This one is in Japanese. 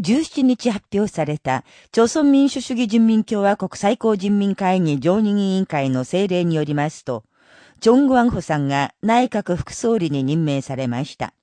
17日発表された、朝鮮民主主義人民共和国最高人民会議常任委員会の政令によりますと、チョン・グワンホさんが内閣副総理に任命されました。